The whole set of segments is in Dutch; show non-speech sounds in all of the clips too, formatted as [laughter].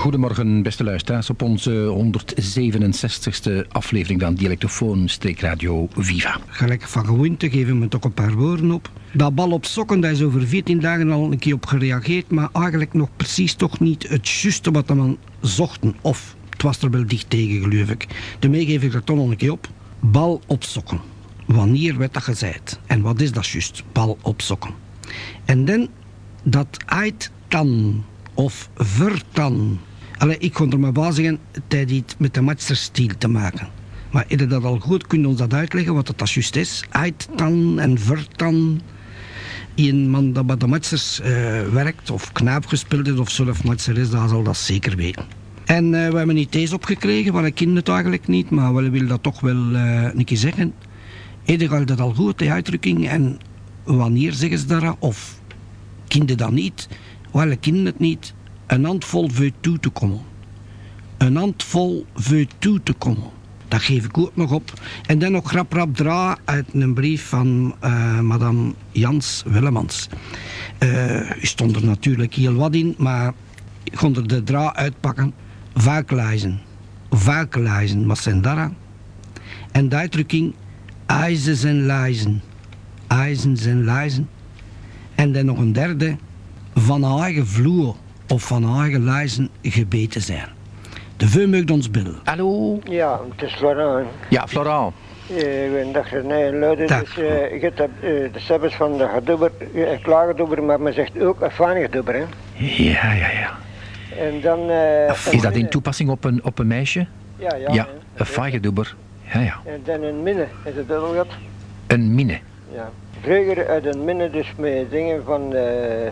Goedemorgen, beste luisteraars, op onze 167ste aflevering van Dialectofoon Radio Viva. Gelijk van gewoonte geven we toch een paar woorden op. Dat bal op sokken, daar is over 14 dagen al een keer op gereageerd, maar eigenlijk nog precies toch niet het juiste wat de zochten. Of het was er wel dicht tegen, geloof ik. Daarmee geef ik er toch nog een keer op. Bal op sokken. Wanneer werd dat gezegd? En wat is dat juist? Bal op sokken. En dan dat uit dan of vertan. Allee, ik kon er maar bij zeggen, het iets met de matsterstiel te maken. Maar is dat al goed? Kun je ons dat uitleggen, wat dat juist is? Uittan en vertan. Een man dat bij de matsters uh, werkt, of knaap gespeeld is, of zelf matster is, dan zal dat zeker weten. En uh, we hebben niet deze opgekregen, want ik ken het eigenlijk niet, maar we willen dat toch wel uh, een keer zeggen. Iedereen dat al goed, die uitdrukking, en wanneer zeggen ze dat? Of kinderen dat niet? Wel, kinderen het niet. Een handvol veut toe te komen. Een handvol veut toe te komen. Dat geef ik ook nog op. En dan nog grap rap dra uit een brief van uh, madame Jans Willemans. Uh, stond er natuurlijk heel wat in, maar ik kon er de dra uitpakken. Vaaklijzen. Vaaklijzen, wat zijn dat? En de uitdrukking ijzers en lijzen. IJzens en lijzen. En dan nog een derde, van eigen vloer of van eigen lijzen gebeten zijn. De veu ons binnen. Hallo? Ja, het is Florent. Ja, Florent. Uh, ik ben dacht, nee, luiden, dus uh, je hebt uh, de sebes van de gedubber, een klaagdubber, maar men zegt ook een vanigdubber, hè? Ja, ja, ja. En dan... is dat in toepassing op een, op een meisje? Ja, ja. Ja, een vanigdubber. Ja, ja. En dan een minne, is het dat al gehad? Een minne. Ja. Vroeger uit een minne dus met dingen van uh,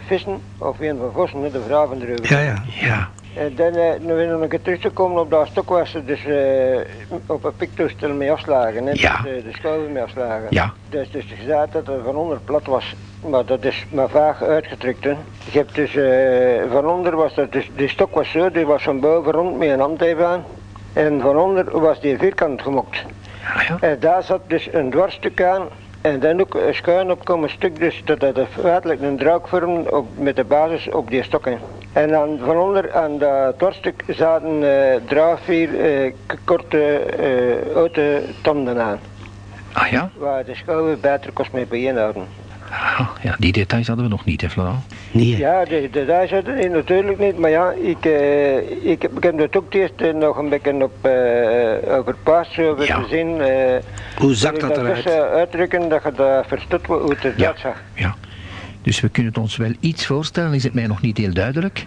vissen, of een van vossen, de vrouw van de reugen. Ja, ja, ja. En dan, uh, nu we nog een keer teruggekomen op dat stok ze dus uh, op een piktoestel mee afslagen, hè, ja. dus, de schouder mee afslagen. Ja. Dus, dus gezegd dat het van onder plat was, maar dat is maar vaag uitgedrukt. Hè. Je hebt dus, van onder was dat, dus, die stok was zo, die was van boven rond met een hand even aan. En van onder was die vierkant gemokt. Ja, ja. En daar zat dus een dwarsstuk aan en dan ook schuin op een stuk, dus dat dat feitelijk een draakvorm op, met de basis op die stokken. En dan van onder aan dat dwarsstuk zaten uh, uh, korte uh, oude tanden aan. Ah ja? Waar de schouwen beter kost mee bijeenhouden. Ah, ja, die details hadden we nog niet, hè Florent? Nee. Ja, de details hadden we natuurlijk niet, maar ja, ik, uh, ik, ik heb dat ook eerst nog een beetje op, uh, over paas over Ja. gezien. Uh, Hoe zakt dat eruit? Dus, uitdrukken dat je dat verstopt hoe het eruit Ja. zag. Ja. Dus we kunnen het ons wel iets voorstellen, is het mij nog niet heel duidelijk.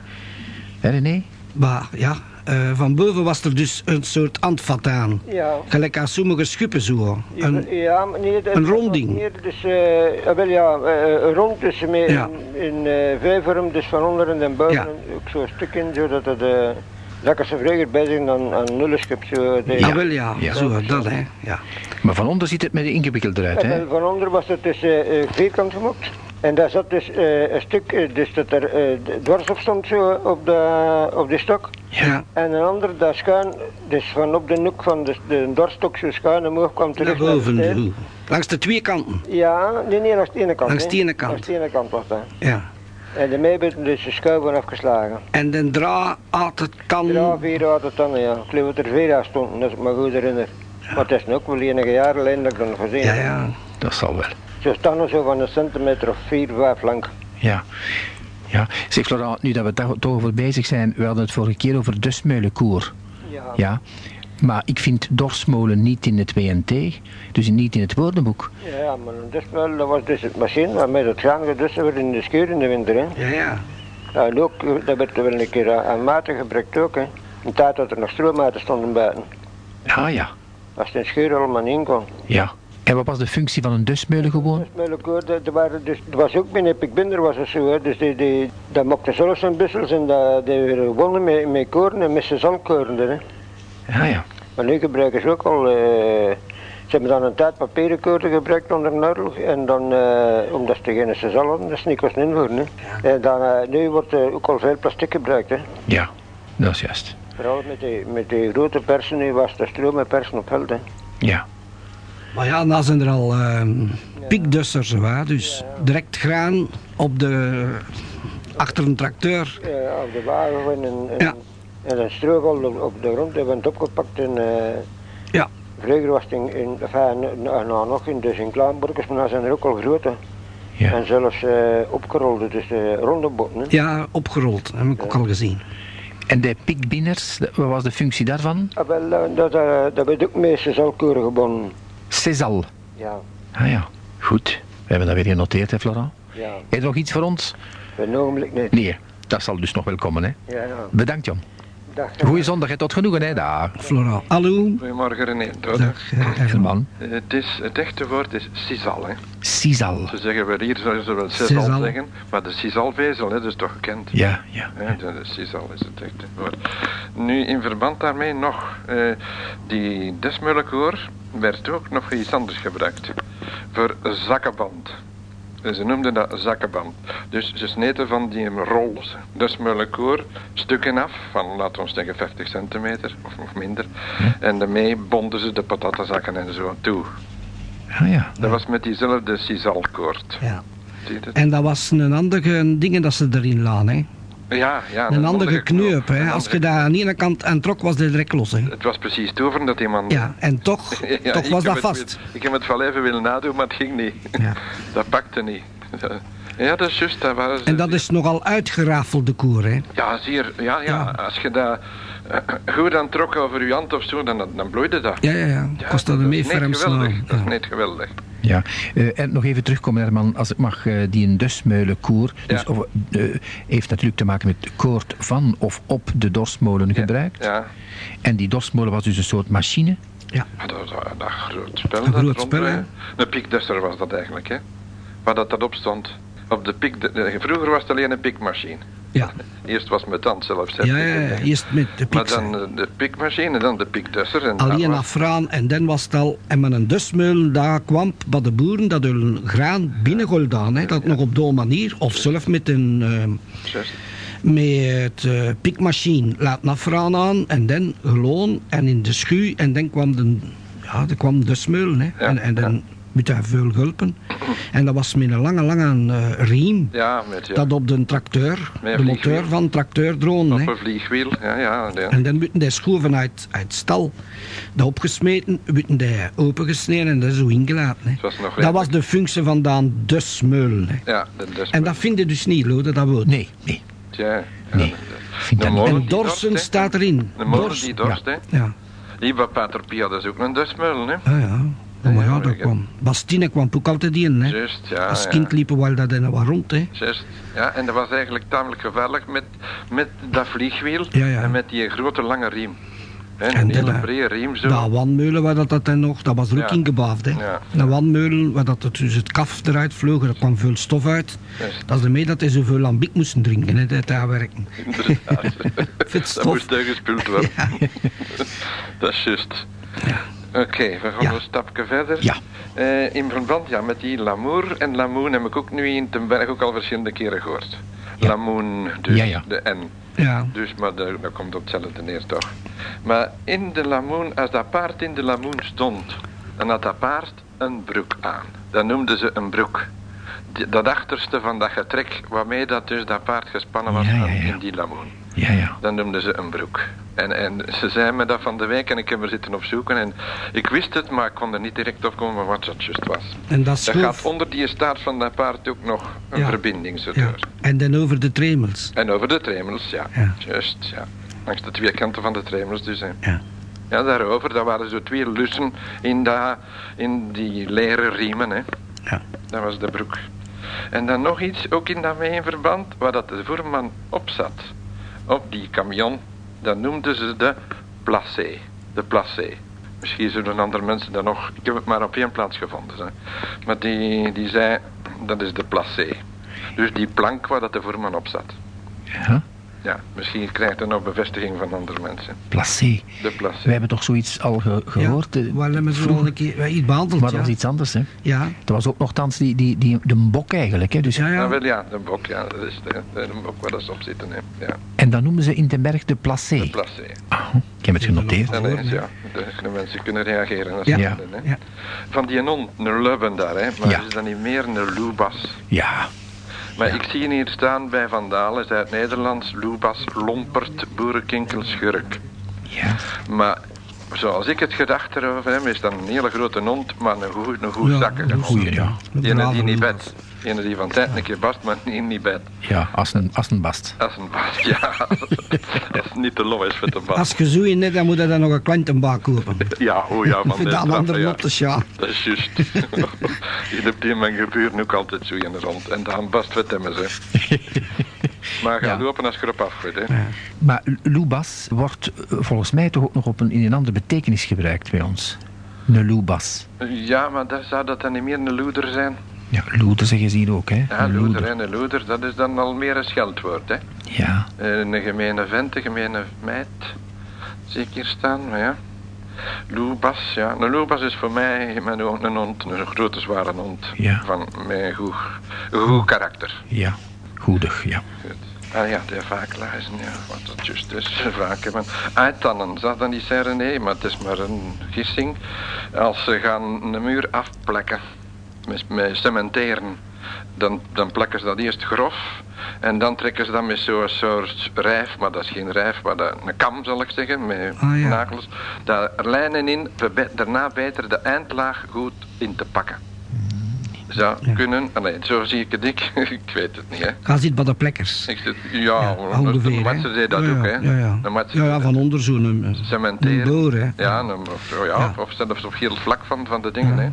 Hè René? Maar ja, eh, van boven was er dus een soort handvat aan. Ja. Gelijk aan sommige schuppen zo. Een, ja, nee, dat een ronding. Meer, dus, eh, ah, wel ja, eh, rond dus met Ja. in, in eh, dus van onder en boven Ja. ook zo'n stuk in, zodat het, ik ze vroeger bij zijn dan aan nullenschip. Zo, de, ja. Ah, wel ja, Ja. zo, dat hè. Ja. Maar van onder ziet het met ingewikkeld eruit, En hè? van onder was het dus vierkant gemokt. En daar zat dus eh, een stuk, eh, dus dat er eh, dwars op stond zo op de, op de stok. Ja, En een ander dat schuin, dus van op de noek van de, de dorstok zo schuin omhoog kwam naar terug boven. de. Langs de twee kanten. Ja, nee, nee, langs de ene kant. Langs de ene kant. Langs de ene kant was dat. Ja. En de meebitten dus de schuiven afgeslagen. En de dra had het kan... Ja, vier had het ja. Ik geloof dat er vier aan stonden, als ik me goed herinner. Maar het is nu ook wel enige jaren geleden dat ik dat nog gezien Ja, ja. Dat zal wel. Ze staan nog zo van een centimeter of vier, vijf lang. Ja. Ja. Zeg Florent, nu dat we daar toch over bezig zijn, we hadden het vorige keer over de smeulenkoer. Ja. Ja. Maar ik vind dorsmolen niet in het WNT, dus niet in het woordenboek. Ja, maar dat, is wel, dat was dus het machine waarmee het gaan gedussen werd in de schuur in de winter. Hè. Ja, ja. Ja, en ook, eh, dat werd wel een keer aan, aan maten gebruikt ook. Hè. Een tijd dat er nog stroommaten stonden buiten. Ah ja. Als de schuur allemaal in kon. Ja. En wat was de functie van een dusmeulen gewoon? Dus dat waren dus, dat was ook binnen Pikbinder was het zo, hè. dus die, die, dat maakte zelfs zijn bussels en dat, die gewonnen met, met koren en met sezonkoren. Hè. Ah ja. Maar nu gebruiken ze ook al, eh, ze hebben dan een tijd papieren koren gebruikt onder Nordel en dan, eh, omdat ze geen hadden, dat is niet kosten invoeren. Hè. En dan, eh, nu wordt er ook al veel plastic gebruikt. Hè. Ja, dat is juist. Vooral met die, met die grote persen, nu was de stroom met persen op. Hè. Ja. Maar ja, dan zijn er al ehm piekdussers, hè, dus direct graan op de, achter een tracteur. Ja, op de wagen en, en Ja. En dan stroogal op, op de grond, dat werd opgepakt en... eh, Ja. Vroeger was het in, in enfin, nou, nou, nog in, dus in Klaanburgers, maar dan zijn er ook al grote. Ja. En zelfs eh opgerolde, dus uh, ronde botten. hè. Ja, opgerold. heb ik ook al gezien. En de pikbinners, wat was de functie daarvan? Ah, wel, eh, dat, eh, dat werd ook meestal zalkeuren gebonden. Cesal. Ja, Ah ja, goed. We hebben dat weer genoteerd, hè, Florent? ja. Heb je nog iets voor ons? Een ogenblik niet. Nee, dat zal dus nog wel komen, hè. Ja, ja. Bedankt, Jan. Dag. Goeie zondag, hè. Tot genoegen, hè. Daar. Flora. Hallo. Goedemorgen René. Dag. Dag, Herman. Herman. Eh, Het, is, het echte woord is sisal. Hè. Sisal. Ze zeggen we hier zouden ze wel sisal zeggen, maar de sisalvezel hè, dat is toch gekend. Ja, ja. Hè, de, de sisal is het echte woord. Nu in verband daarmee nog, eh, die desmullenkoor werd ook nog iets anders gebruikt. Voor zakkenband. Ze noemden dat zakkenband. Dus ze sneden van die rol, desmullenkoor, stukken af, van laten we zeggen 50 centimeter of nog minder. En daarmee bonden ze de patatazakken en zo toe. Ah ja. Dat was met diezelfde sisalkoord. Ja. En dat was een andere ding dat ze erin laan, hè. Ja, ja. Een andere hè. Een Als je daar aan de ene kant aan trok, was dit direct los, hè. Het was precies toeven dat iemand... Ja, en toch, [laughs] Ja, toch was dat vast. ik heb het wel even willen nadoen, maar het ging niet. Ja. [laughs] Dat pakte niet. [laughs] Ja, dat is juist. Dat was, En dat is nogal uitgerafelde koer, hè. Ja, zeer, ja, ja, Ja. als je eh, goed aan trok over je hand of zo, dan, dan bloeide dat. Ja, ja, ja. Ja, Kost dat is ermee net ferm geweldig. slaan. Dat is Ja. net geweldig. Ja, eh, en nog even terugkomen, Herman, als ik mag, eh, die een dusmeulenkoer, dus, of, eh, heeft natuurlijk te maken met koord van of op de dorstmolen gebruikt. Ja, En die dorstmolen was dus een soort machine. Ja. maar dat, dat, dat groot spel. Een dat groot spel, hè. Een was dat eigenlijk, hè. Waar dat, dat op stond. Op de piek, de- vroeger was het alleen een pikmachine. Ja, Eerst was met tand zelf ja, ja, ja. eerst met de Maar piek. dan eh, de pikmachine, dan de piekdesser. En Alleen afraan en dan was het al... En met een dusmeul, daar kwam bij de boeren dat hun graan binnengooid aan. Hè. Dat nog op die manier. Of zelf met een... eh, Juist. met het eh, piekmachine laat afraan aan en dan gewoon en in de schuur en dan kwam de, ja, er kwam de hè. En, en dan. Moet hij veel gulpen. En dat was met een lange, lange eh, riem Ja, met ja. dat op de tracteur, Met de vliegwiel. motor van de tracteur. Op een vliegwiel, ja, ja. ja. En dan moeten die schoven uit, uit stal. Dat opgesmeten, moeten die opengesneden en dat zo ingelaten. Hè. was nog dat was de functie van Daan de smeulen. Hè. Ja, de. En dat vind je dus niet, Lode, dat woord. Nee, nee. Tja, ja, Nee, de- En Dorsen dorst, staat erin. De molen die dorst, hè. Ja. Die bij Pater Pia, dat is ook een desmeulen, hè. Ah ja, oh, maar Ja, ja, dat ik- kwam. Bastine kwam ook altijd in, hè. Ja. Als ja. kind liepen we dat er wat rond, hè. Ja, en dat was eigenlijk tamelijk gevaarlijk met, met dat vliegwiel Ja, ja. en met die grote lange riem. En een hele brede riem zo. Dat wandmeulen, waar dat, dat dan nog, dat was er ook Ja. ingebaafd, hè. Ja. Een wandmeulen, waar dat het, dus het kaf eruit vloog, er kwam veel stof uit. Dat is ermee dat hij zoveel lambiek moesten drinken, hè, dat daar werken. Inderdaad. [laughs] Dat moest uitgespuld [laughs] worden. dat is juist. Oké, we gaan Ja. een stapje verder. Ja. Eh, in verband ja, met die Lamour en Lamoen heb ik ook nu in ten berg ook al verschillende keren gehoord. Ja. Lamoen, dus Ja, de N. Ja, Dus, maar dat, dat komt op hetzelfde neer toch. Maar in de Lamoen, als dat paard in de Lamoen stond, dan had dat paard een broek aan. Dat noemden ze een broek. Die- dat achterste van dat getrek waarmee dat dus dat paard gespannen was Ja, ja, aan- ja. in die Lamoen. Ja, ja. Dan noemden ze een broek. En, en ze zei me dat van de week en ik heb er zitten opzoeken. En ik wist het, maar ik kon er niet direct op komen wat dat juist was. en dat gaat onder die staart van dat paard ook nog een Ja. verbinding zo Ja. En dan over de tremels. En over de tremels, ja. Ja. Juist, ja. Langs de twee kanten van de tremels dus. Hè. Ja. Ja, daarover, dat waren zo twee lussen in, dat, in die leren riemen. Hè. Ja. Dat was de broek. En dan nog iets, ook in dat mee in verband, waar dat de voerman op zat. Op die camion, dat noemden ze de placé. De placé. Misschien zullen andere mensen dat nog... Ik heb het maar op één plaats gevonden. Hè. Maar die, die zei, dat is de placé. Dus die plank waar dat de voerman op zat. ja. Ja, misschien krijgt hij nog bevestiging van andere mensen. Placé. De placé. We hebben toch zoiets al ge- gehoord? Ja, eh, waar hebben ze al een keer iets behandeld, maar dat ja. was iets anders, hè? Ja, Er was ook nogthans die, die, die, de bok eigenlijk, hè? Dus, ja, Ja, ja. wel ja, de bok, ja, dat is de, de bok waar dat ze op zitten. Hè. Ja, En dat noemen ze in den berg de placé. de placé. Ah, ik heb het genoteerd. Ja, nee, hè. ja, de, de mensen kunnen reageren als Ja. ze Ja. willen, hè. Ja. Van die non, een lubben daar, hè, maar Ja. is dat niet meer een loebas? Ja, Maar Ja. ik zie hier staan bij Vandalen, is uit Nederlands, Loebas, Lompert, Boerenkinkel, Schurk. Ja. Maar zoals ik het gedacht erover heb, is dat een hele grote hond, maar een goed, een goed Ja, zakken. een goeie, ja. Die brave niet hond. Ene die van tijd een keer bast, maar niet, niet bed. Ja, als een, als een bast. Dat is een bast, ja. [laughs] Als het niet te low is voor de bast. Als je zo in net, dan moet je dan nog een klantenbak kopen. [laughs] Ja, oh ja, van de andere ja. lottes, ja. Dat is juist. [laughs] je hebt die in mijn gebuur ook altijd zo in de rond. En dan bast wat hem ze. Maar ga Ja. lopen als je erop af weet, hè. Maar loebas wordt eh, volgens mij toch ook nog op een, in een andere betekenis gebruikt bij ons. Een loebas. Ja, maar dat, zou dat dan niet meer een loeder zijn? Ja, loeder zeggen ze hier ook, hè. Ja, Een loeder en een loeder, dat is dan al meer een scheldwoord, hè. Ja, Eh, Een gemene vent, een gemene meid. Zie ik hier staan, maar ja. Loebas, ja. Een loebas is voor mij mijn een hond, een grote zware hond. Ja. Van mijn goed, goed karakter. ja. Goedig, ja. Goed. Ah ja, die vaak lezen, ja, wat dat juist is. Vaak hebben. Uitannen, zou dat niet zeggen? Nee, maar het is maar een gissing. Als ze gaan een muur afplekken, met, cementeren, dan, dan plekken ze dat eerst grof. En dan trekken ze dat met zo'n soort rijf, maar dat is geen rijf, maar dat, een kam zal ik zeggen, met Ah, ja. nagels. Daar lijnen in, daarna beter de eindlaag goed in te pakken. Zou Ja. kunnen, alleen zo zie ik het ik, [laughs] ik weet het niet hè. Ga zitten bij de plekkers. Ik zit, ja, Ja, ongeveer, de deed dat ook, ja, hè. Ja, ja. Van onder zo'n een, een Cementeren. boor, hè. Ja, een, of, oh ja, Ja. of zelfs op heel vlak van, van de dingen, hè.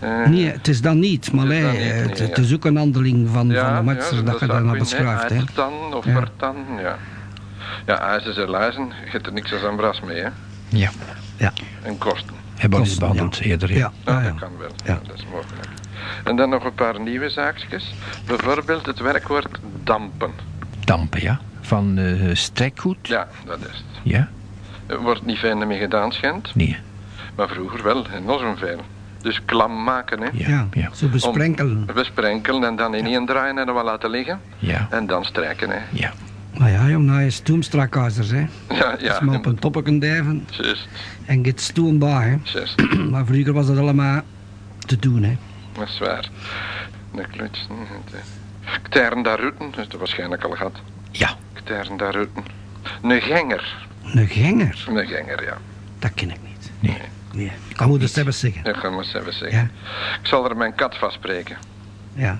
Eh, Nee, het is dat niet, maar Het is nee, dat niet, het, nee, het ja. is ook een handeling van, ja, van de ja, matser dat je daarna beschrijft. Hè. Uitstan of Ja. vertan, ja. Ja, ijzers en luizen, je hebt er niks als aan bras mee, hè. Ja. Ja, En kosten. Hebben we Kosten, behandeld eerder. ja, Ja, ja, ja. dat kan wel. Ja. Ja. dat is mogelijk. En dan nog een paar nieuwe zaakjes. Bijvoorbeeld het werkwoord dampen. Dampen, ja. Van eh strijkgoed. Ja, dat is het. Ja? Er wordt niet veel meer gedaan, schijnt. Nee. Maar vroeger wel, en nog veel. Dus klam maken, hè. Ja. Ja, zo besprenkelen. Om- besprenkelen en dan in één draaien en dan wel laten liggen. Ja. En dan strijken, hè. Ja. Maar ja, jong, nou is stoomstrakhuizers, hè. [laughs] Ja, ja. Als maar op een toppen dijven Juist, en get bij, hè. juist. [clears throat] Maar vroeger was dat allemaal te doen, hè. Dat is waar. De klutsen. Ktern daar rutten, dat is waarschijnlijk al gehad. Ja. Ktern daar rutten. Een genger. Een genger, Een genger, ja. dat ken ik niet. Nee. Nee, dat moet het zelfs zeggen. Even zeggen. Ja, Ik zal er mijn kat vatspreken. ja,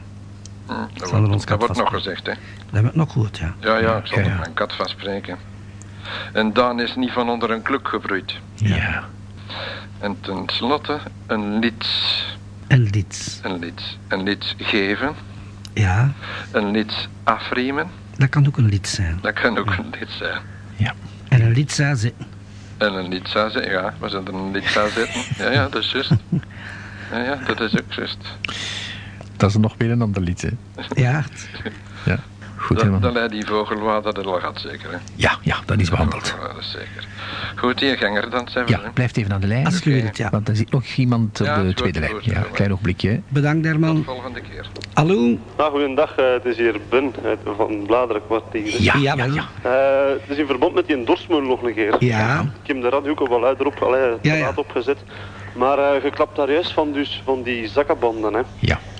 Hm, dat Zal wordt, ons dat kat wordt nog vastspreken. gezegd, hè. dat wordt nog goed, ja. Ja, ja, ik zal Ja, er ja. mijn kat vatspreken. En dan is niet van onder een kluk gebroeid. Ja. En tenslotte een lieds. En lieds. Een lieds. Een lieds geven. Ja, Een lieds afriemen. dat kan ook een lied zijn. Dat kan ook een lied zijn. Ja. En een lied zitten. En een lied zou zitten, ja. We zullen een lied zou zitten. Ja, ja, dat is juist. Ja, ja, dat is ook juist. Dat is nog weer een ander lied, hè. Ja, Ja. Goed, Dat, helemaal. dat leidt die vogel waar dat het al gaat, zeker. Hè? Ja, ja, dat is behandeld. Ja, dat is zeker. Goed, hier ganger dan zijn we. Ja, blijft even aan de lijn. wilt, ja. Want er zit nog iemand op Ja, de tweede lijn. Ja, klein ogenblikje. Bedankt, Tot Herman. volgende keer. Hallo? Nou, goedendag. eh, het is hier Ben uit, van Bladerenkwartier. Ja, Ja, ja, wel. ja. Eh, het is in verband met die dorsmoel nog een keer. Ja, Ik heb de radio ook al wel luider op, allee, Ja, ja. laat opgezet. Maar eh je klapt daar juist van, dus, van die zakkenbanden. Hè. Ja, Eh,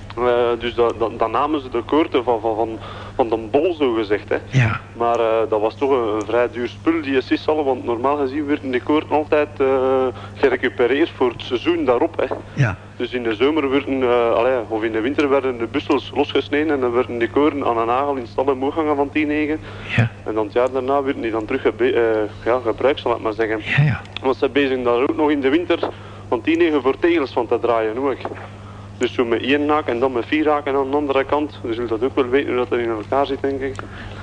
dus dat, namen ze de koorten van, van, van, van de bol, zo gezegd. Hè. ja. Maar eh, dat was toch een, een vrij duur spul, die sissal, want normaal gezien werden die koorten altijd eh, gerecupereerd voor het seizoen daarop. Hè. ja. Dus in de zomer werden, eh, allee, of in de winter werden de bussels losgesneden en dan werden die koren aan een nagel in stallen moe hangen van 10 negen. Ja, En dan het jaar daarna werden die dan terug eh, ja, gebruikt, zal ik maar zeggen. ja, ja. Want ze bezig daar ook nog in de winter van 10 negen voor tegels van te draaien ook. Dus zo met één haak en dan met vier haken aan de andere kant. Dus je zult dat ook wel weten hoe dat er in elkaar zit, denk ik.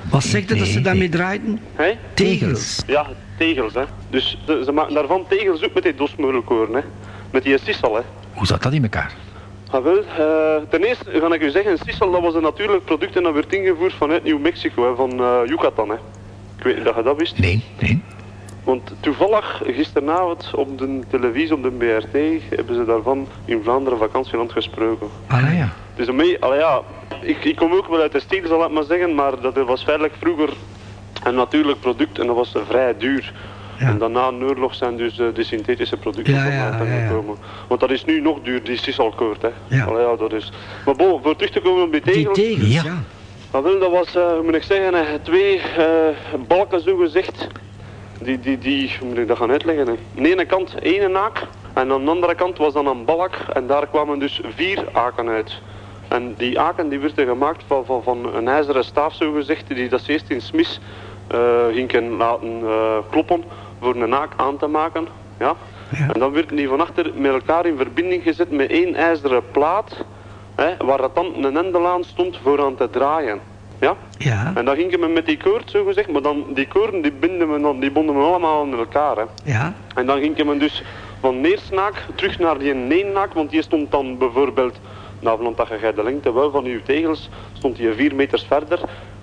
Wat zegt het dat ze daarmee draaiden? Hé? Tegels. Ja, tegels, hè. Dus ze, ze maken daarvan tegels ook met die dosmeulkoren, hè. Met die sissal, hè. Hoe zat dat in elkaar? Ah, wel, eh, ten eerste ga ik u zeggen, sissel dat was een natuurlijk product en dat werd ingevoerd vanuit Nieuw-Mexico, hè, van eh, Yucatan. Hè. Ik weet niet dat je dat wist. Nee, nee. Want toevallig gisteravond op de televisie, op de BRT, hebben ze daarvan in Vlaanderen vakantieland gesproken. Ah, ja. Dus mee, allee, ja, ik, ik kom ook wel uit de stijl, zal ik maar zeggen, maar dat was feitelijk vroeger een natuurlijk product en dat was vrij duur. Ja. En daarna in de oorlog zijn dus eh, de synthetische producten Ja, van ja, ja, ja. gekomen. Want dat is nu nog duur, die sisalkoord. Hè. Ja. Allee, ja, dat is... Maar bon, voor terug te komen op die Die tegels. tegels, Ja. ja. Ah, dat was, eh, hoe moet ik zeggen, eh, twee eh, balken zo gezegd. Die, die, die, hoe moet ik dat gaan uitleggen? Hè? Aan de ene kant één naak en aan de andere kant was dan een balk en daar kwamen dus vier aken uit. En die aken die werden gemaakt van, van, van een ijzeren staaf zo gezegd, die dat ze eerst in Smis eh gingen laten eh, kloppen voor een naak aan te maken. Ja? Ja. En dan werden die van achter met elkaar in verbinding gezet met één ijzeren plaat, hè, waar dat dan een hendel aan stond voor aan te draaien. Ja? Ja, En dan gingen we met die koord, zo gezegd, maar dan die koorden die, binden we dan, die bonden we allemaal aan elkaar. Hè. ja. En dan gingen we dus van neersnaak terug naar die neennaak, want die stond dan bijvoorbeeld, nou, van dat je de lengte wel van uw tegels, stond die vier meters verder,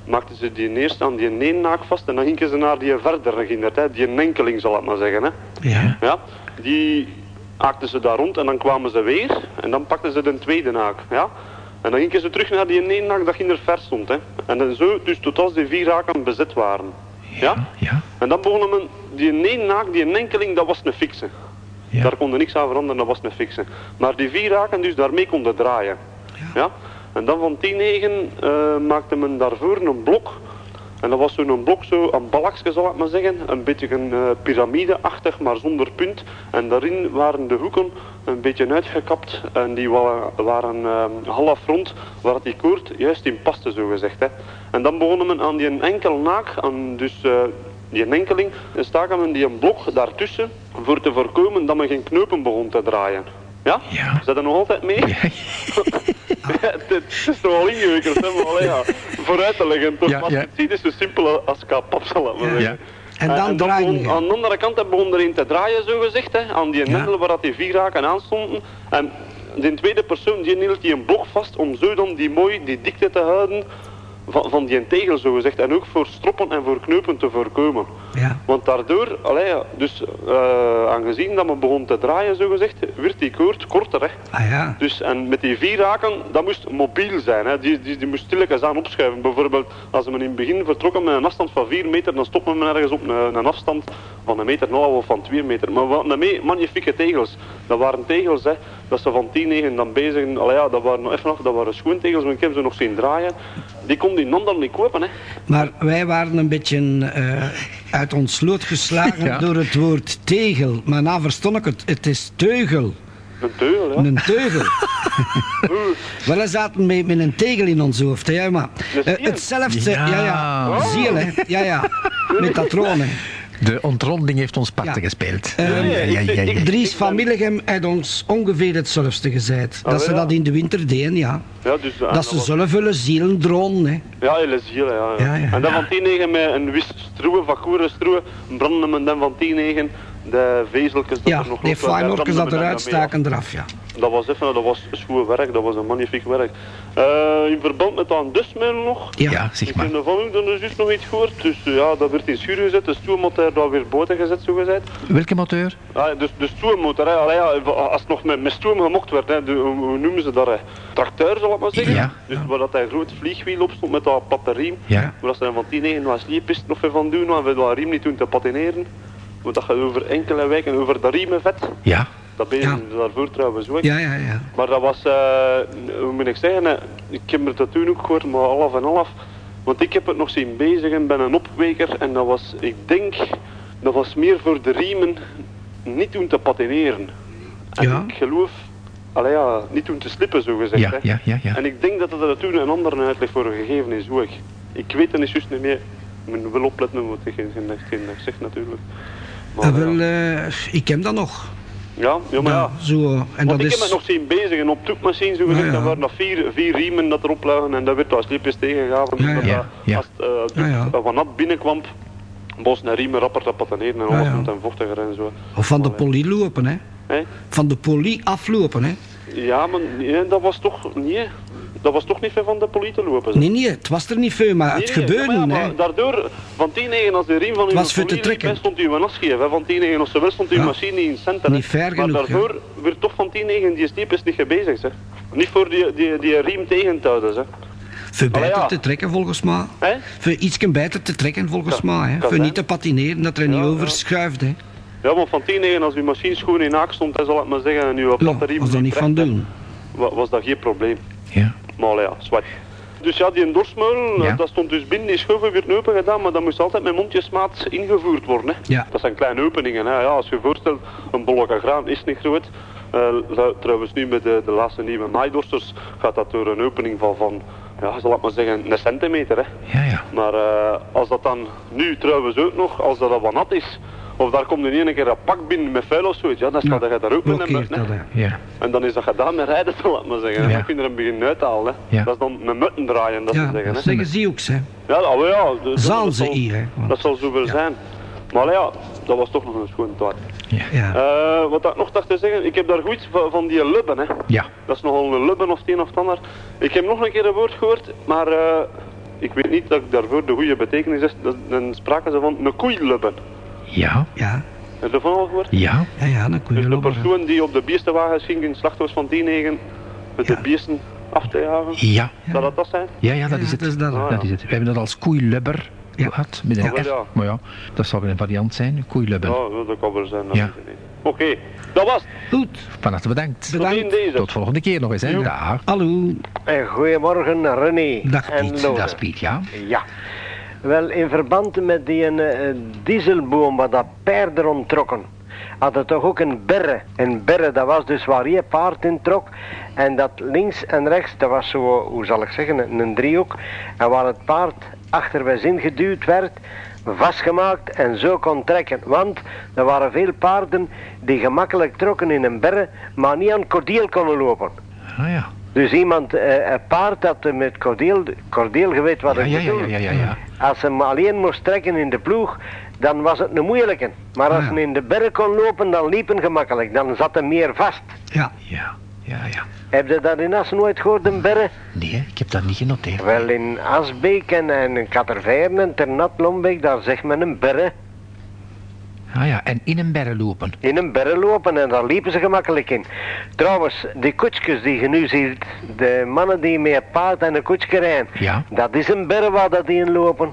maakten ze die eerst aan die neennaak vast en dan gingen ze naar die verder hè, die enkeling zal ik maar zeggen. Hè. Ja, Ja, die haakten ze daar rond en dan kwamen ze weer en dan pakten ze de tweede naak. Ja? En dan gingen ze terug naar die ene naak dat in er vers stond. Hè? En dan zo, dus tot als die vier haken bezet waren. Ja? Ja. En dan begonnen men, die ene naak, die enkeling, dat was een fixe. Ja. Daar kon er niks aan veranderen, dat was een fixe. Maar die vier haken dus daarmee konden draaien. Ja? En dan van 10 negen eh, maakte men daarvoor een blok. En dat was zo'n blok, zo een balkje zal ik maar zeggen. Een beetje een eh, piramideachtig, maar zonder punt. En daarin waren de hoeken een beetje uitgekapt. En die wa- waren eh, half rond, waar die koord juist in paste, zo gezegd. Hè. En dan begonnen men aan die enkel naak, aan dus eh, die enkeling, en staken men die een blok daartussen, voor te voorkomen dat men geen knopen begon te draaien. Ja? Ja. Zit er nog altijd mee? Ja, [laughs] [laughs] [laughs] het, is toch wel ingewikkeld, hè, maar allee, ja, vooruit te leggen. Toch? Ja, het is zo simpel als kapap, zal ik maar Ja. zeggen. En dan begon- je. Aan de andere kant begon er een te draaien, zo gezegd, hè, aan die hendel waar dat die vier haken aan stonden. En de tweede persoon die hield die een blok vast om zo dan die mooi, die dikte te houden van, van die tegel, zo gezegd. En ook voor stroppen en voor knopen te voorkomen. ja. Want daardoor, allee, ja, dus eh, aangezien dat men begon te draaien, zo gezegd, werd die koord korter. Hè. Ah ja, Dus, en met die vier haken, dat moest mobiel zijn. Hè. Die, die, die moest stilletjes aan opschuiven. Bijvoorbeeld, als men in het begin vertrokken met een afstand van 4 meter, dan stoppen we ergens op een, een afstand van een meter half of van 2 meter. Maar wat daarmee magnifieke tegels. Dat waren tegels, hè, dat ze van 10 negen dan bezig, allee, ja, dat waren nog even af, dat waren schoentegels, maar ik heb ze nog zien draaien. Die kon die ander niet kopen, hè. maar wij waren een beetje eh, uit ons sloot geslagen [laughs] Ja. door het woord tegel. Maar nou verstond ik het, het is teugel. Een teugel, ja. Een teugel. [laughs] Wel, we zaten met, met een tegel in ons hoofd, hè, ja, maar eh, hetzelfde, ja, Ja. ja, ziel, hè, ja, ja, met dat tronen. De ontronding heeft ons parten Ja. gespeeld. Eh, ja, ja, ja, ja. Dries van Milligem heeft ons ongeveer hetzelfde gezegd. Dat ze dat in de winter deden, ja. ja dus, en Dat ze zullen vullen zielen dronen, hè. Ja, hele ziel, ja. ja. Ja, ja. En dan van 10 negen met een wist stroeven, van koeren stroeven, brandde men dan van 10 negen de vezeltjes dat Ja, er nog die brandde dat eruit staken eraf, ja. Dat was even, dat was schoon werk, dat was een magnifiek werk. Eh, in verband met dat dusmiddel nog, Ja, Ja, zeg ik maar. heb van u dan dus juist nog iets gehoord. Dus eh, ja, dat werd in schuur gezet, de stoelmotor daar weer boten gezet, zo gezegd. Welke moteur? Ah, dus de stoelmotor, hè, allee, ja, als het nog met, met stoom gemokt werd, hè, de, hoe, hoe noemen ze dat? Hè? Tracteur, zal ik maar zeggen. Ja. Dus waar dat een groot vliegwiel op stond met dat platte riem. Ja. Maar als ze dan van 10 9 was sliepist nog veel van doen, want we dat riem niet doen te patineren. Want dat gaat over enkele wijken, over dat riemenvet. Ja. Dat ben je Ja. daarvoor trouwens ook. Ja, ja, ja. Maar dat was, eh, hoe moet ik zeggen, ik heb er dat toen ook gehoord, maar half en half. Want ik heb het nog zien bezig en ben een opweker en dat was, ik denk, dat was meer voor de riemen niet doen te patineren. En Ja. ik geloof, allee ja, niet doen te slippen zo gezegd. Ja, hè. ja, ja, ja. En ik denk dat er toen een andere uitleg voor gegeven is ook. Ik weet het niet juist niet meer. Ik moet wel opletten wat ik zeg natuurlijk. Maar, Ah, wel, eh, ik ken dat nog. Ja, ja, maar ja. Ja, zo, en Want dat ik heb me is... nog zien bezig en op toekmachine zo gezegd, Ja, ja. waren nog vier, vier riemen dat erop lagen en dat werd als slipjes tegengegaven. Ja, ja. Dat Ja, dat- ja. Als het eh, Ja, ja. dat van nat binnenkwam, bos naar riemen rapper te patineren en Ja, alles ja. moet en vochtiger en zo. Of van de Allee. poli lopen, hè. Hè? Van de poli aflopen, hè. Ja, maar nee, dat was toch, nee, dat was toch niet veel van de politie lopen. zeg. Nee, nee, het was er niet veel, maar Nee, het nee, gebeurde, ja, maar hè. maar Daardoor, van 10 negen als de riem van uw was voor te trekken. stond u een afgeven. Van 10 negen als ze wel stond uw Ja. machine niet in het center. hè. Niet ver maar genoeg, daarvoor werd toch van 10 negen die steep is niet gebezigd. Hè. Niet voor die, die, die riem tegen te houden. Hè. Voor beter ja. te trekken volgens mij. Voor iets beter te trekken volgens mij. Hè. Voor zijn. niet te patineren, dat er niet over ja. schuift. Hè. Ja, want van 10 negen, als uw machine schoon in haak stond, dan zal ik maar zeggen, en uw riem als dat niet van doen. wa- was dat geen probleem. Ja. Maar ja, zwart. Dus ja, die dorsmuil, Ja. eh, dat stond dus binnen, die schroeven weer open gedaan, maar dat moest altijd met mondjesmaat ingevoerd worden. Hè. Ja. Dat zijn kleine openingen. Hè. Ja, als je je voorstelt, een bolletje graan is niet groot. Eh, trouwens, nu met de, de laatste nieuwe maaidorsters gaat dat door een opening van, van ja, zal ik maar zeggen, een centimeter. Hè. Ja, ja. Maar eh, als dat dan nu trouwens ook nog, als dat wat nat is, of daar komt er een keer een pak binnen met vuil of zoiets, ja, dan staat Ja, je daar ook met een dat. Ja. En dan is dat gedaan met rijden, [laughs] zal ik maar zeggen. Ja. Dan kun je er een begin uithalen. Hè. Ja. Dat is dan met mutten draaien, dat Ja, ze zeggen. Dat zeggen ze ook. Hè. Ja, wel ja. de- Zaal dat ze zal- hier. Hè. Dat zal zo zijn. Maar ja, dat was toch nog een schoon taart. Ja. Eh, wat ik nog dacht te zeggen, ik heb daar goed van, die lubben. Hè. Ja. Dat is nogal een lubben of het een of het ander. Ik heb nog een keer een woord gehoord, maar eh, ik weet niet dat ik daarvoor de goede betekenis is. Dat- Dan spraken ze van een koeilubben. Ja. Ja. Heb je ervan al gehoord? Ja. Ja, ja, dan kun Dus je de lopen. persoon die op de beestenwagens ging in het slachthuis van Tienegen met Ja. de beesten af te jagen. Ja. Zou dat dat zijn? Ja, ja, dat is Ja, het. dat is dat. Ah, Dat is het. We hebben dat als koeilubber Ja. gehad, met een Ja, wel, R. ja. Maar ja, dat zou weer een variant zijn, koeilubber. Ja, dat kan wel zijn. dat Ja. Oké, dat was het. Goed. Van harte bedankt. Bedankt. Tot in deze. Tot volgende keer nog eens, hè. Dag. Hallo. En goedemorgen René Dag, en Piet. Dat is Piet, ja. Ja. Wel, in verband met die eh, dieselboom wat dat paarden rondtrokken, had het toch ook een berre. Een berre, dat was dus waar je paard in trok. En dat links en rechts, dat was zo, hoe zal ik zeggen, een, een driehoek. En waar het paard achterwijs ingeduwd werd, vastgemaakt en zo kon trekken. Want er waren veel paarden die gemakkelijk trokken in een berre, maar niet aan kordeel konden lopen. Ah ja. Dus iemand, eh, een paard dat eh, met kordeel, kordeel, je weet wat Ja, ik ja, ja, bedoel. ja, ja, ja. Als ze hem alleen moest trekken in de ploeg, dan was het een moeilijke. Maar als ja. hij in de berg kon lopen, dan liep hij gemakkelijk. Dan zat hij meer vast. Ja. Ja, ja, ja. Heb je dat in Assen nooit gehoord, een berre? Nee, ik heb dat niet genoteerd. Wel, in Asbeek en, en in Katterveiren en Ternat Lombeek, daar zegt men een berre. Ah ja, en in een berre lopen. In een berre lopen en daar liepen ze gemakkelijk in. Trouwens, die koetsjes die je nu ziet, de mannen die met paard en een koetsje rijden, Ja. dat is een berre waar dat die in lopen.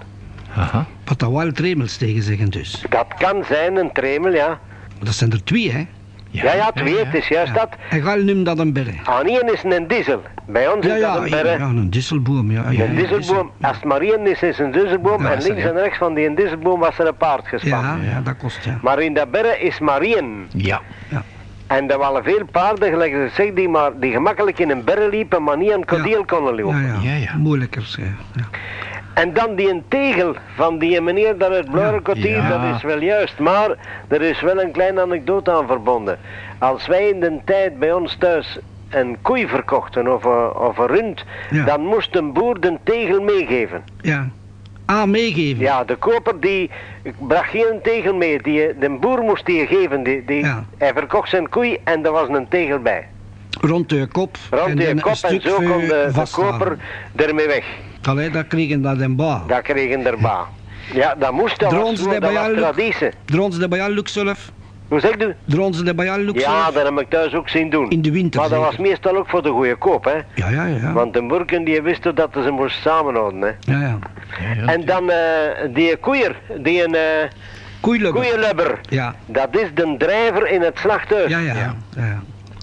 Aha. Wat daar wel tremels tegen zeggen dus. Dat kan zijn, een tremel, ja. Maar dat zijn er twee, hè. Ja, ja, twee, het is juist dat. En ga je dat een berre. Aan één is een diesel. Bij ons Ja, is ja, dat een ja, berre. een disselboom. Ja, ja, Een ja, dieselboom, als het maar één is, is een dieselboom. Ja, en er, links ja. en rechts van die dieselboom was er een paard gespannen. Ja, ja, dat kost, ja. Maar in dat berre is maar één. Ja. En er waren veel paarden, gelijk ik zeg, die, maar, die gemakkelijk in een berre liepen, maar niet aan het kordeel konden Ja, lopen. ja. Ja, ja. Moeilijker, ja. En dan die een tegel van die meneer daar uit Blauwkwartier, Ja. dat is wel juist. Maar er is wel een kleine anekdote aan verbonden. Als wij in de tijd bij ons thuis een koei verkochten of een, of een rund, Ja. dan moest een boer de tegel meegeven. Ja. A, meegeven. Ja, de koper die bracht geen tegel mee. Die, de boer moest die geven. Die, die, Ja. Hij verkocht zijn koei en er was een tegel bij. Rond de kop. Rond dan kop en zo kon de, de koper ermee weg. Allee, dat kregen dat in ba. Dat kregen erbij. Ja, dat moest, dat was, zo, de dat was traditie. Jou ook zelf? Hoe zegt u? Dronen ze dat bij jou ook Ja, dat heb ik thuis ook zien doen. In de winter Maar dat was meestal ook voor de goede koop, hè. Ja, ja, ja. Want de burken die wisten dat ze moest samenhouden, hè. Ja, ja. En dan eh, die koeier, die een eh Koeilubber. koeienlubber. Ja. Dat is de drijver in het slachthuis. Ja, ja. Ja.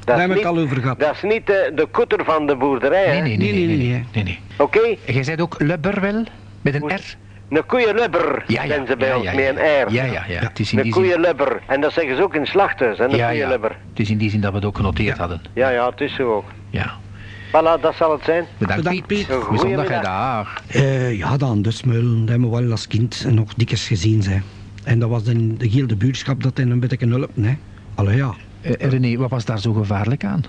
Dat Daar hebben we het al over gehad. Dat is niet eh, de, kutter koeter van de boerderij. Nee, nee, nee. nee, nee, nee, nee. Oké? Okay. Jij zei ook lubber wel, met een R? Een koeienlubber, ja, ja, ze bij ons, met een R. Ja, ja, ja. ja. En dat zeggen ze ook in slachters slachthuis, de een ja, koeienlubber. Het is in die zin dat we het ook genoteerd hadden. Ja, ja, het is zo ook. Ja. Voilà, dat zal het zijn. Bedankt, Piet. Goeie dat eh, jij daar. Uh, ja dan, de Smullen Dat hebben we wel als kind nog dikjes gezien. Zijn. En dat was in de hele buurtschap dat in een beetje nulp. Hè. Allee ja. Eh, René, wat was daar zo gevaarlijk aan?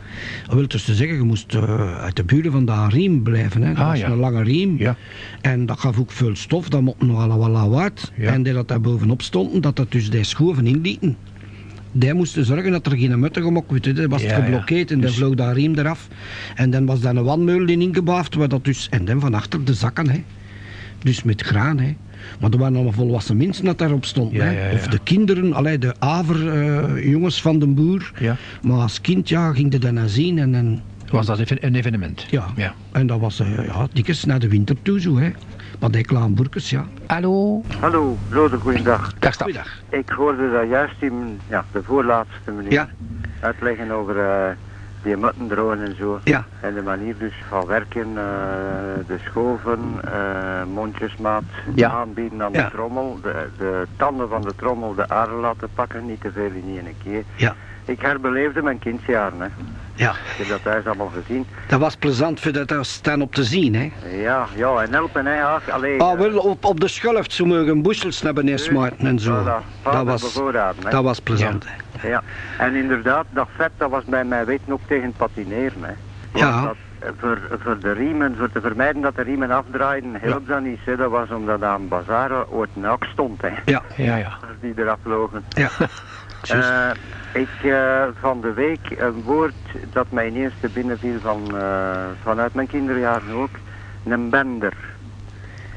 Dat wil dus te zeggen, je moest eh, uit de buren van dat riem blijven. Hè. Dat Ah, was ja. een lange riem. Ja. En dat gaf ook veel stof, dat mocht nogal wat. Ja. En die dat daar bovenop stonden, dat dat dus die schoven inlieten. Die moesten zorgen dat er geen mutten gemokt werd. Dat was Ja, het geblokkeerd ja. en dan Dus- vloog dat riem eraf. En dan was daar een wandmeul in ingebaafd, waar dat dus... En dan van achter de zakken, hè. Dus met graan, hè. Maar er waren allemaal volwassen mensen dat daarop stonden. Ja, hè. ja, ja. Of de kinderen, allee, de aver eh, jongens van de boer. Ja. Maar als kind, ja, ging je dat zien en dan Was dat even- een evenement? Ja. ja. En dat was eh, ja, dikwijls naar de winter toe zo, hè. Maar die klaanboerkes, ja. Hallo? Hallo, Lode, goeiedag. Dag Staf. Goeiedag. Ik hoorde dat juist men- ja, de voorlaatste meneer Ja. uitleggen over eh, die muttendronen en zo. Ja. En de manier dus van werken, eh, de schoven, eh, mondjesmaat Ja. aanbieden aan Ja. de trommel, de, de tanden van de trommel, de aarde laten pakken, niet te veel in één keer. Ja. Ik herbeleefde mijn kindsjaren, hè. Ja. Ik heb dat thuis allemaal gezien. Dat was plezant voor dat daar staan op te zien, hè. Ja, ja, en helpen, hè, ja. Allee, Ah, eh, wel, op, op de schulft zo mogen bushels naar beneden smijten en zo. voilà. Dat was, dat was plezant, hè. Ja, en inderdaad, dat vet dat was bij mij weten ook tegen het patineren. Hè. Ja. Dat, eh, voor, voor de riemen, voor te vermijden dat de riemen afdraaiden, hielp dat niet. Hè. Dat was omdat aan Bazar ooit een ak stond, hè, Ja. Ja, ja. als die eraf vlogen. Ja. Eh, ik eh, van de week een woord dat mij ineens te binnen viel van, eh, vanuit mijn kinderjaren ook. Een bender.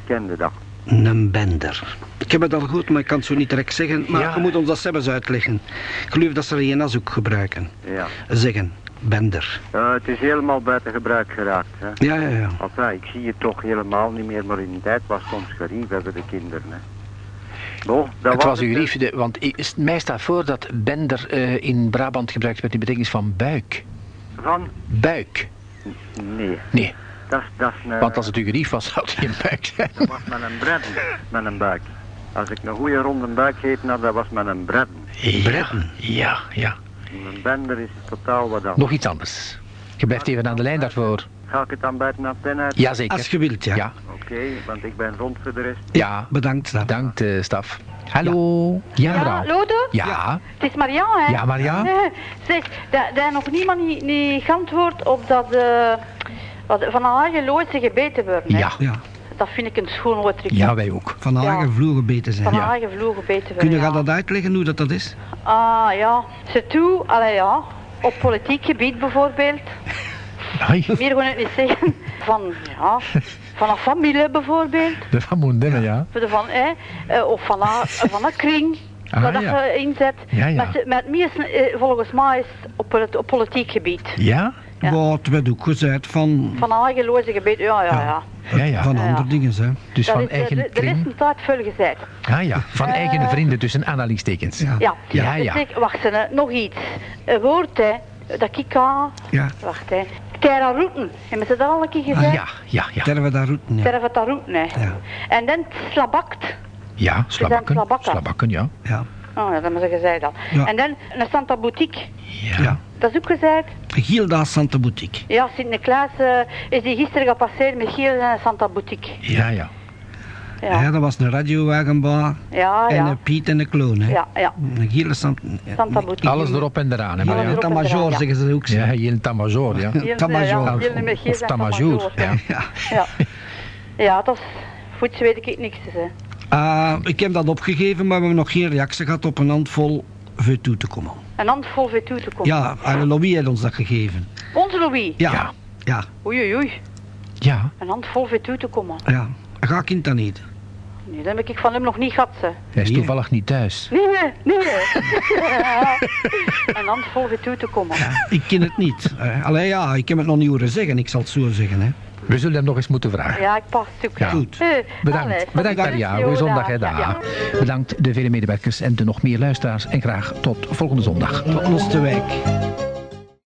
Kende dat. Een bender. Ik heb het al goed, maar ik kan het zo niet direct zeggen. Maar Ja. je moet ons dat zelfs uitleggen. Ik geloof dat ze er een ook gebruiken. Ja. Zeggen, bender. Eh, het is helemaal buiten gebruik geraakt. Hè. Ja, ja, ja. Enfin, ik zie het toch helemaal niet meer, maar in de tijd was het ons gerief hebben de kinderen. Hè. Bon, dat Het was uw het, lief, de- want ik- is- mij staat voor dat bender eh, in Brabant gebruikt werd in betekenis van buik. Van? Buik. Nee, Nee, dat dat is een, want als het uw gerief was, zou het geen buik zijn. dat was met een bredden, met een buik. Als ik een goede ronde buik gegeten had, dat was met een bredden. Ja, ja, ja. Een bender is totaal wat anders. Nog iets anders. Je blijft even aan de lijn daarvoor. Ga ik het dan buiten antenne uit? Jazeker. Als je wilt, ja. Ja, Oké, want ik ben rond voor de rest. ja. Bedankt, Staf. Bedankt, eh, staf. Hallo. Ja, Ja. Lode? Ja. Het is Marianne, hè? Ja, Marianne. Nee, [laughs] zeg, daar daar nog niemand niet, niet geantwoord op dat eh, wat, van een eigen loodse gebeten worden. hè. Ja. Ja, Dat vind ik een schoon woord. Ja, wij ook. van de Ja. eigen vloer beter zijn. Van een Ja. eigen vloer gebeten worden. Kun je ja. dat uitleggen hoe dat, dat is? Ah, ja. Ze toe, allee ja. Op politiek gebied bijvoorbeeld. [laughs] Hoi. Meer gewoon het niet zeggen. Van, ja. Van een familie bijvoorbeeld. De van Moendenne, ja. De Van, hè, eh, of van een, van een kring. Ah, waar dat ja. je inzet. Ja, ja. Met, met eh, volgens mij is het op het op politiek gebied. Ja? Ja. Wat werd ook gezegd van, Van eigen loze gebied, ja, ja, ja. Ja, ja. van Ja, ja. andere dingen, hè. Dus Dat van is, eh, eigen de, de rest kring. een tijd veel gezegd. Ah ja, van Eh. eigen vrienden tussen aanhalingstekens. Ja. Ja. Ja, ja. Zeg, wacht, eh, nog iets. Een woord, hè, dat ik kan... Ja, Wacht, hè. Terra roeten. Hebben ze dat al een keer gezegd? Ah, ja, ja, ja. terwijl we daar roeten, ja. Terra dat roeten, hè. Ja. En dan slabakt. Ja, slabakken. slabakken. Slabakken, ja. Ja, Oh, ja, dat hebben ze gezegd al. Ja. En dan een Santa Boutique. Ja. Dat is ook gezegd. Gilda Santa Boutique. Ja, Sint-Niklaas eh, is die gisteren gepasseerd met Giel en Santa Boutique. Ja, ja. Ja. Ja, dat was een radiowagenbaar ja, en ja. een Piet en een kloon, hè. Ja, ja. Een Gilda Santa... Santa Boutique. Alles erop en eraan, hè, Gilda eraan, Tamajor, ja. zeggen ze ook. zo. Ja, heel tamajor, ja. [laughs] Tamajor. Of Tamajor, ja. Ja. Ja. ja, dat is... Goed, weet ik niks te zeggen. Ah, ik heb dat opgegeven, maar we hebben nog geen reactie gehad op een handvol voor toe te komen. Een handvol voor toe te komen. Ja, Arne Louis heeft ons dat gegeven. Onze Louis. Ja, Ja. Oei, oei, oei. Ja. Een handvol voor toe te komen. ja. Ga kind dan eten. Nee, dat heb ik van hem nog niet gehad, ze. Hij is Nee. toevallig niet thuis. Nee, nee. [laughs] een handvol voor toe te komen. Ik ken het niet. Eh, Allee, ja, ik heb het nog niet horen zeggen, ik zal het zo zeggen, hè. We zullen hem nog eens moeten vragen. Ja, ik pas zoek. Ja. Goed. Eh, allee, Bedankt. Bedankt, Maria. Goeie zondag, hè. Ja. Bedankt de vele medewerkers en de nog meer luisteraars. En graag tot volgende zondag. Tot ons te wijk.